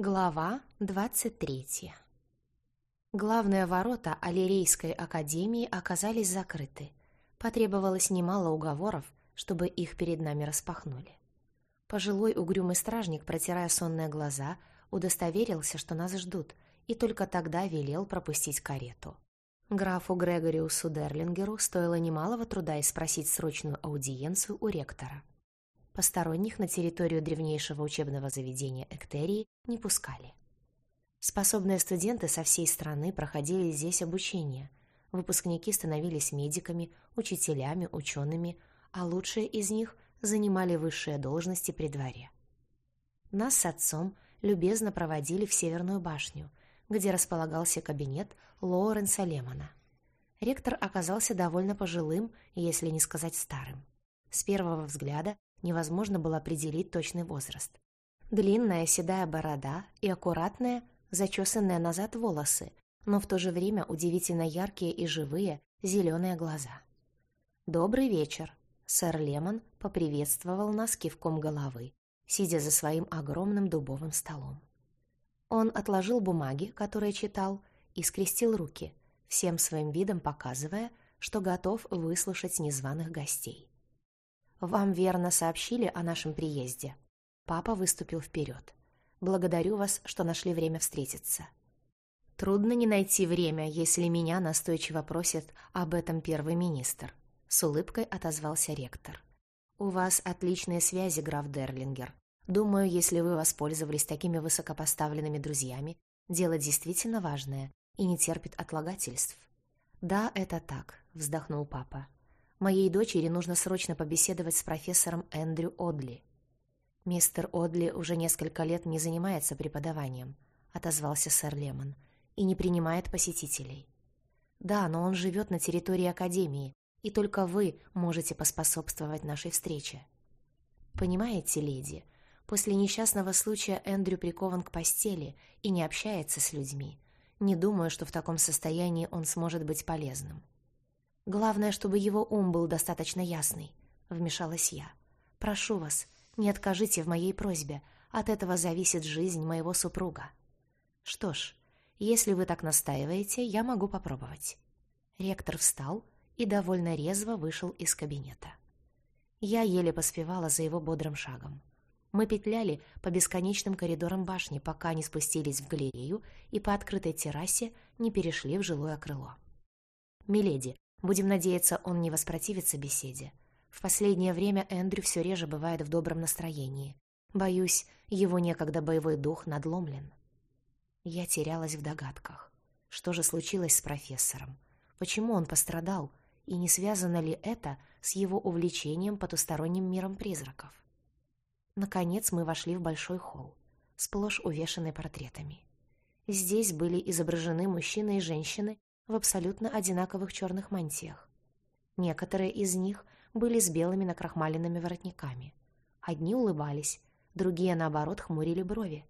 Глава 23 Главные ворота Аллерейской академии оказались закрыты. Потребовалось немало уговоров, чтобы их перед нами распахнули. Пожилой угрюмый стражник, протирая сонные глаза, удостоверился, что нас ждут, и только тогда велел пропустить карету. Графу Грегориусу Дерлингеру стоило немалого труда спросить срочную аудиенцию у ректора. Посторонних на территорию древнейшего учебного заведения Эктерии не пускали. Способные студенты со всей страны проходили здесь обучение. Выпускники становились медиками, учителями, учеными, а лучшие из них занимали высшие должности при дворе. Нас с отцом любезно проводили в Северную башню, где располагался кабинет Лоуренса Лемона. Ректор оказался довольно пожилым, если не сказать старым. С первого взгляда невозможно было определить точный возраст. Длинная седая борода и аккуратные, зачесанные назад волосы, но в то же время удивительно яркие и живые зеленые глаза. «Добрый вечер!» Сэр Лемон поприветствовал нас кивком головы, сидя за своим огромным дубовым столом. Он отложил бумаги, которые читал, и скрестил руки, всем своим видом показывая, что готов выслушать незваных гостей. «Вам верно сообщили о нашем приезде». Папа выступил вперед. «Благодарю вас, что нашли время встретиться». «Трудно не найти время, если меня настойчиво просит об этом первый министр», — с улыбкой отозвался ректор. «У вас отличные связи, граф Дерлингер. Думаю, если вы воспользовались такими высокопоставленными друзьями, дело действительно важное и не терпит отлагательств». «Да, это так», — вздохнул папа. Моей дочери нужно срочно побеседовать с профессором Эндрю Одли. Мистер Одли уже несколько лет не занимается преподаванием, отозвался сэр Лемон, и не принимает посетителей. Да, но он живет на территории Академии, и только вы можете поспособствовать нашей встрече. Понимаете, леди, после несчастного случая Эндрю прикован к постели и не общается с людьми. Не думаю, что в таком состоянии он сможет быть полезным. Главное, чтобы его ум был достаточно ясный, вмешалась я. Прошу вас, не откажите в моей просьбе, от этого зависит жизнь моего супруга. Что ж, если вы так настаиваете, я могу попробовать. Ректор встал и довольно резво вышел из кабинета. Я еле поспевала за его бодрым шагом. Мы петляли по бесконечным коридорам башни, пока не спустились в галерею и по открытой террасе не перешли в жилое крыло. «Миледи, Будем надеяться, он не воспротивится беседе. В последнее время Эндрю все реже бывает в добром настроении. Боюсь, его некогда боевой дух надломлен. Я терялась в догадках. Что же случилось с профессором? Почему он пострадал? И не связано ли это с его увлечением потусторонним миром призраков? Наконец мы вошли в большой холл, сплошь увешанный портретами. Здесь были изображены мужчины и женщины в абсолютно одинаковых черных мантиях. Некоторые из них были с белыми накрахмаленными воротниками. Одни улыбались, другие, наоборот, хмурили брови.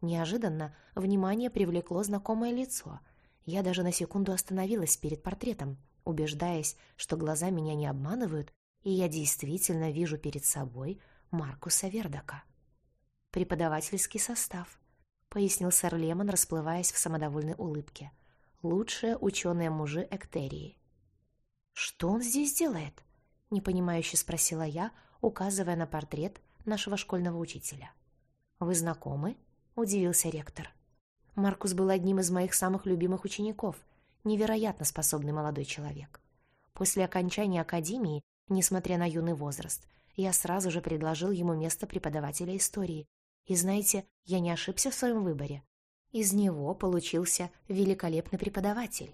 Неожиданно внимание привлекло знакомое лицо. Я даже на секунду остановилась перед портретом, убеждаясь, что глаза меня не обманывают, и я действительно вижу перед собой Маркуса Вердака. «Преподавательский состав», — пояснил сэр Лемон, расплываясь в самодовольной улыбке — лучшие ученые-мужи Эктерии. «Что он здесь делает?» — непонимающе спросила я, указывая на портрет нашего школьного учителя. «Вы знакомы?» — удивился ректор. Маркус был одним из моих самых любимых учеников, невероятно способный молодой человек. После окончания академии, несмотря на юный возраст, я сразу же предложил ему место преподавателя истории. И знаете, я не ошибся в своем выборе. Из него получился великолепный преподаватель.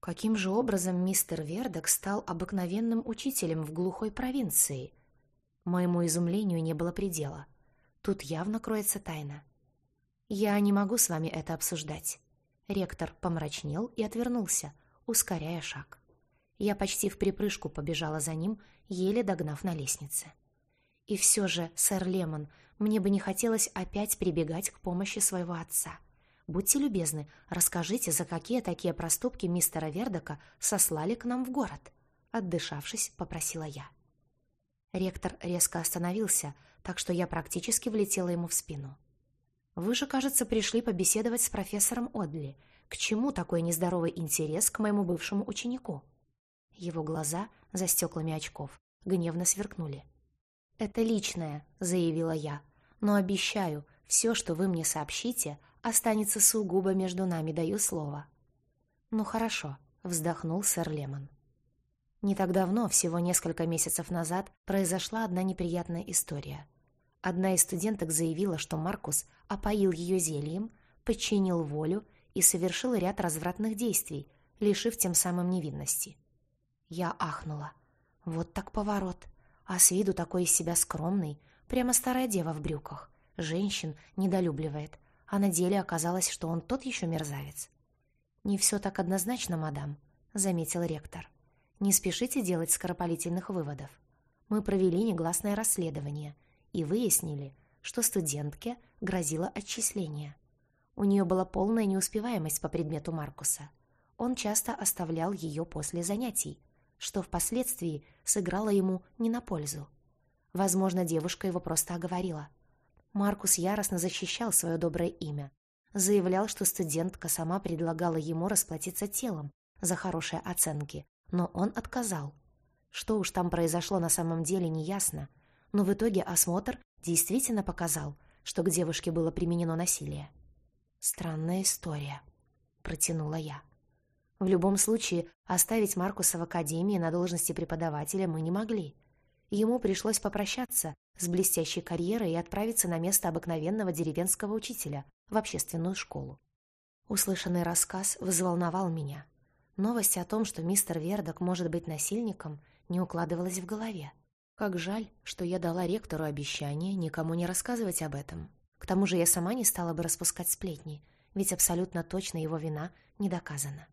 Каким же образом мистер Вердок стал обыкновенным учителем в глухой провинции? Моему изумлению не было предела. Тут явно кроется тайна. Я не могу с вами это обсуждать. Ректор помрачнел и отвернулся, ускоряя шаг. Я почти в припрыжку побежала за ним, еле догнав на лестнице. И все же, сэр Лемон, мне бы не хотелось опять прибегать к помощи своего отца. Будьте любезны, расскажите, за какие такие проступки мистера Вердока сослали к нам в город?» Отдышавшись, попросила я. Ректор резко остановился, так что я практически влетела ему в спину. Вы же, кажется, пришли побеседовать с профессором Одли. К чему такой нездоровый интерес к моему бывшему ученику?» Его глаза за стеклами очков гневно сверкнули. «Это личное», — заявила я. «Но обещаю, все, что вы мне сообщите, останется сугубо между нами, даю слово». «Ну хорошо», — вздохнул сэр Лемон. Не так давно, всего несколько месяцев назад, произошла одна неприятная история. Одна из студенток заявила, что Маркус опоил ее зельем, подчинил волю и совершил ряд развратных действий, лишив тем самым невинности. Я ахнула. Вот так поворот. А с виду такой из себя скромный, прямо старая дева в брюках. Женщин недолюбливает, а на деле оказалось, что он тот еще мерзавец. «Не все так однозначно, мадам», — заметил ректор. Не спешите делать скоропалительных выводов. Мы провели негласное расследование и выяснили, что студентке грозило отчисление. У нее была полная неуспеваемость по предмету Маркуса. Он часто оставлял ее после занятий, что впоследствии сыграло ему не на пользу. Возможно, девушка его просто оговорила. Маркус яростно защищал свое доброе имя, заявлял, что студентка сама предлагала ему расплатиться телом за хорошие оценки, но он отказал. Что уж там произошло на самом деле, неясно, но в итоге осмотр действительно показал, что к девушке было применено насилие. «Странная история», — протянула я. В любом случае, оставить Маркуса в академии на должности преподавателя мы не могли. Ему пришлось попрощаться с блестящей карьерой и отправиться на место обыкновенного деревенского учителя в общественную школу. Услышанный рассказ взволновал меня. Новость о том, что мистер Вердок может быть насильником, не укладывалась в голове. Как жаль, что я дала ректору обещание никому не рассказывать об этом. К тому же я сама не стала бы распускать сплетни, ведь абсолютно точно его вина не доказана.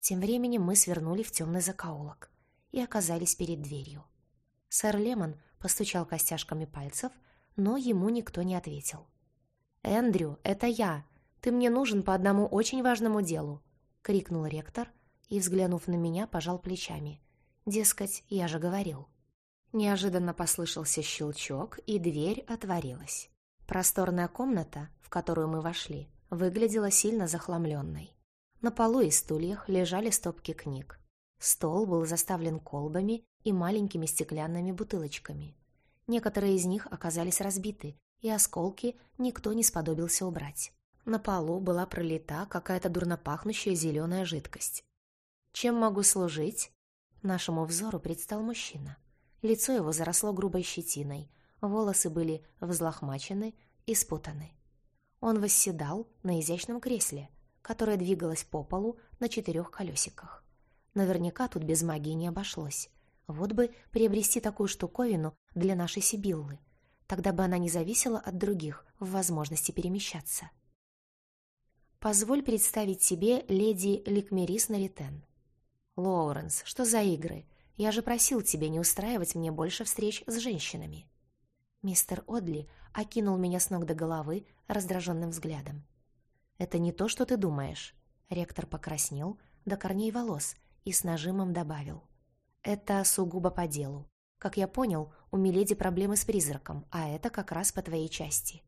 Тем временем мы свернули в темный закоулок и оказались перед дверью. Сэр Лемон постучал костяшками пальцев, но ему никто не ответил. «Эндрю, это я. Ты мне нужен по одному очень важному делу. — крикнул ректор и, взглянув на меня, пожал плечами. Дескать, я же говорил. Неожиданно послышался щелчок, и дверь отворилась. Просторная комната, в которую мы вошли, выглядела сильно захламленной. На полу и стульях лежали стопки книг. Стол был заставлен колбами и маленькими стеклянными бутылочками. Некоторые из них оказались разбиты, и осколки никто не сподобился убрать. На полу была пролита какая-то дурнопахнущая зеленая жидкость. «Чем могу служить?» Нашему взору предстал мужчина. Лицо его заросло грубой щетиной, волосы были взлохмачены и спутаны. Он восседал на изящном кресле, которое двигалось по полу на четырех колесиках. Наверняка тут без магии не обошлось. Вот бы приобрести такую штуковину для нашей Сибиллы. Тогда бы она не зависела от других в возможности перемещаться. Позволь представить тебе леди Ликмерис Наритен. Лоуренс, что за игры? Я же просил тебя не устраивать мне больше встреч с женщинами. Мистер Одли окинул меня с ног до головы раздраженным взглядом. «Это не то, что ты думаешь». Ректор покраснел до корней волос и с нажимом добавил. «Это сугубо по делу. Как я понял, у Миледи проблемы с призраком, а это как раз по твоей части».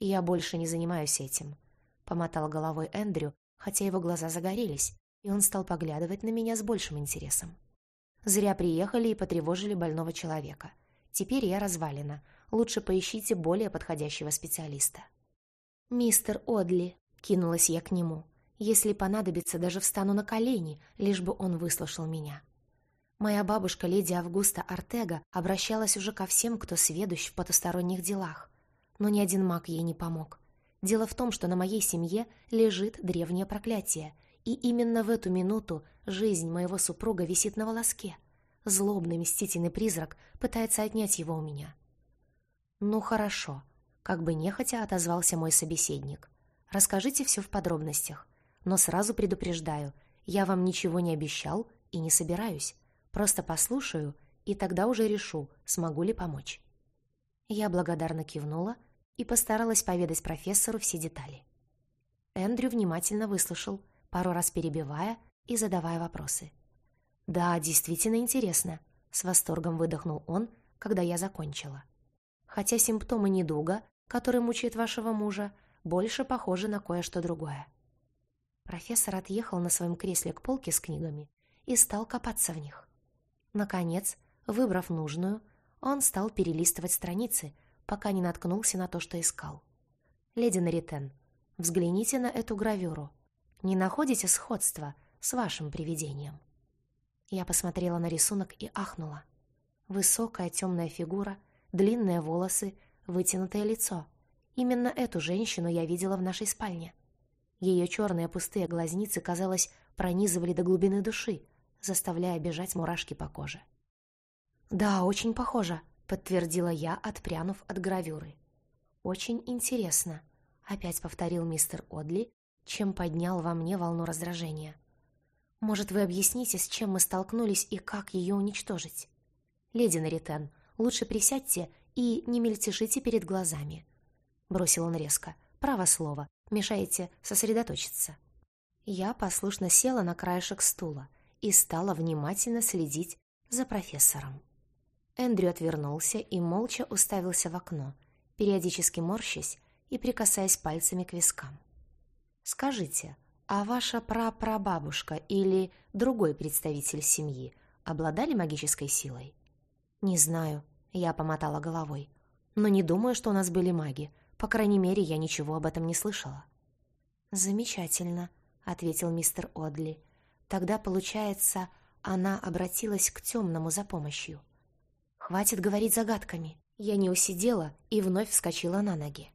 «Я больше не занимаюсь этим. Помотал головой Эндрю, хотя его глаза загорелись, и он стал поглядывать на меня с большим интересом. Зря приехали и потревожили больного человека. Теперь я развалена. Лучше поищите более подходящего специалиста. «Мистер Одли», — кинулась я к нему, — «если понадобится, даже встану на колени, лишь бы он выслушал меня». Моя бабушка, леди Августа Артега, обращалась уже ко всем, кто сведущ в потусторонних делах. Но ни один маг ей не помог. Дело в том, что на моей семье лежит древнее проклятие, и именно в эту минуту жизнь моего супруга висит на волоске. Злобный мстительный призрак пытается отнять его у меня. «Ну хорошо», — как бы нехотя отозвался мой собеседник. «Расскажите все в подробностях, но сразу предупреждаю, я вам ничего не обещал и не собираюсь. Просто послушаю, и тогда уже решу, смогу ли помочь». Я благодарно кивнула, и постаралась поведать профессору все детали. Эндрю внимательно выслушал, пару раз перебивая и задавая вопросы. «Да, действительно интересно», — с восторгом выдохнул он, когда я закончила. Хотя симптомы недуга который мучает вашего мужа, больше похоже на кое-что другое. Профессор отъехал на своем кресле к полке с книгами и стал копаться в них. Наконец, выбрав нужную, он стал перелистывать страницы, пока не наткнулся на то, что искал. «Леди Наритен, взгляните на эту гравюру. Не находите сходства с вашим привидением?» Я посмотрела на рисунок и ахнула. Высокая темная фигура, длинные волосы, вытянутое лицо. Именно эту женщину я видела в нашей спальне. Ее черные пустые глазницы, казалось, пронизывали до глубины души, заставляя бежать мурашки по коже. «Да, очень похоже», — подтвердила я, отпрянув от гравюры. «Очень интересно», — опять повторил мистер Одли, чем поднял во мне волну раздражения. «Может, вы объясните, с чем мы столкнулись и как ее уничтожить? Леди Наритен, лучше присядьте и не мельтешите перед глазами», — бросил он резко. «Право слово, мешаете сосредоточиться». Я послушно села на краешек стула и стала внимательно следить за профессором. Эндрю отвернулся и молча уставился в окно, периодически морщась и прикасаясь пальцами к вискам. «Скажите, а ваша прапрабабушка или другой представитель семьи обладали магической силой?» «Не знаю», — я помотала головой. «Но не думаю, что у нас были маги. По крайней мере, я ничего об этом не слышала». «Замечательно», — ответил мистер Одли. «Тогда, получается, она обратилась к темному за помощью». Хватит говорить загадками. Я не усидела и вновь вскочила на ноги.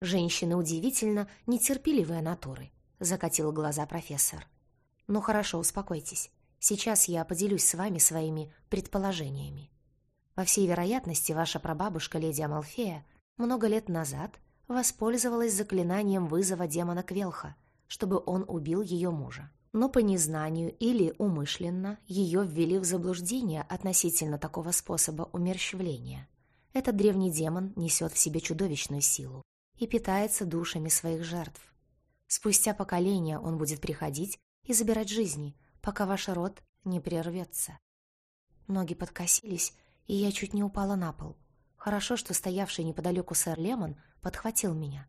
Женщины удивительно нетерпеливые натуры, закатил глаза профессор. Ну хорошо, успокойтесь. Сейчас я поделюсь с вами своими предположениями. Во всей вероятности, ваша прабабушка леди Амалфея много лет назад воспользовалась заклинанием вызова демона Квелха, чтобы он убил ее мужа но по незнанию или умышленно ее ввели в заблуждение относительно такого способа умерщвления. Этот древний демон несет в себе чудовищную силу и питается душами своих жертв. Спустя поколения он будет приходить и забирать жизни, пока ваш род не прервется. Ноги подкосились, и я чуть не упала на пол. Хорошо, что стоявший неподалеку сэр Лемон подхватил меня.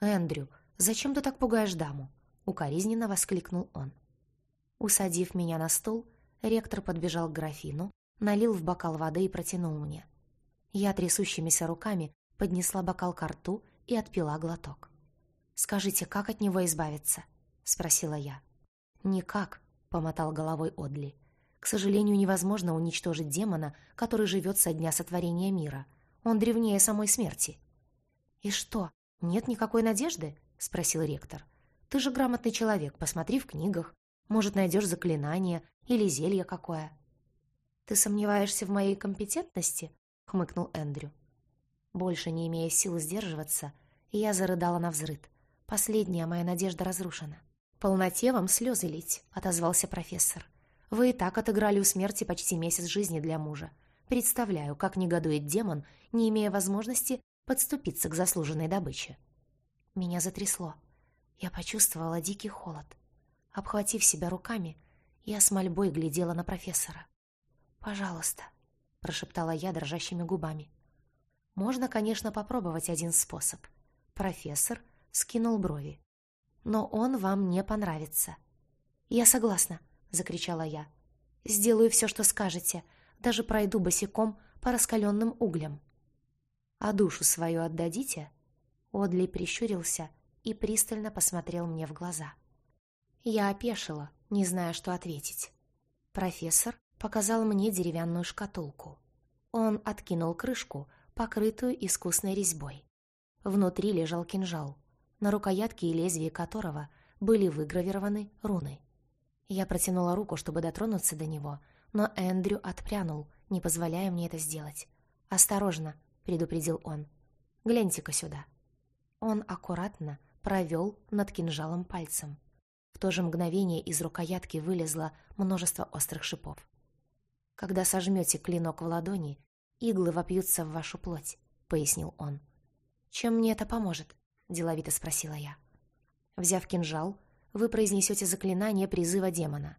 «Эндрю, зачем ты так пугаешь даму?» — укоризненно воскликнул он. Усадив меня на стул, ректор подбежал к графину, налил в бокал воды и протянул мне. Я трясущимися руками поднесла бокал к рту и отпила глоток. «Скажите, как от него избавиться?» — спросила я. «Никак», — помотал головой Одли. «К сожалению, невозможно уничтожить демона, который живет со дня сотворения мира. Он древнее самой смерти». «И что, нет никакой надежды?» — спросил ректор. Ты же грамотный человек, посмотри в книгах. Может, найдешь заклинание или зелье какое». «Ты сомневаешься в моей компетентности?» — хмыкнул Эндрю. Больше не имея сил сдерживаться, я зарыдала на взрыд. Последняя моя надежда разрушена. «Полноте вам слезы лить», — отозвался профессор. «Вы и так отыграли у смерти почти месяц жизни для мужа. Представляю, как негодует демон, не имея возможности подступиться к заслуженной добыче». Меня затрясло. Я почувствовала дикий холод. Обхватив себя руками, я с мольбой глядела на профессора. «Пожалуйста», — прошептала я дрожащими губами. «Можно, конечно, попробовать один способ». Профессор скинул брови. «Но он вам не понравится». «Я согласна», — закричала я. «Сделаю все, что скажете. Даже пройду босиком по раскаленным углям». «А душу свою отдадите?» Одли прищурился и пристально посмотрел мне в глаза. Я опешила, не зная, что ответить. Профессор показал мне деревянную шкатулку. Он откинул крышку, покрытую искусной резьбой. Внутри лежал кинжал, на рукоятке и лезвии которого были выгравированы руны. Я протянула руку, чтобы дотронуться до него, но Эндрю отпрянул, не позволяя мне это сделать. «Осторожно», — предупредил он. «Гляньте-ка сюда». Он аккуратно провел над кинжалом пальцем. В то же мгновение из рукоятки вылезло множество острых шипов. «Когда сожмете клинок в ладони, иглы вопьются в вашу плоть», — пояснил он. «Чем мне это поможет?» — деловито спросила я. Взяв кинжал, вы произнесете заклинание призыва демона.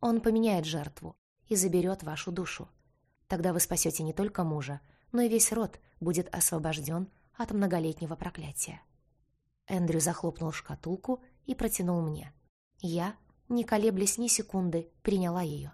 Он поменяет жертву и заберет вашу душу. Тогда вы спасете не только мужа, но и весь род будет освобожден от многолетнего проклятия. Эндрю захлопнул шкатулку и протянул мне. Я, не колеблясь ни секунды, приняла ее.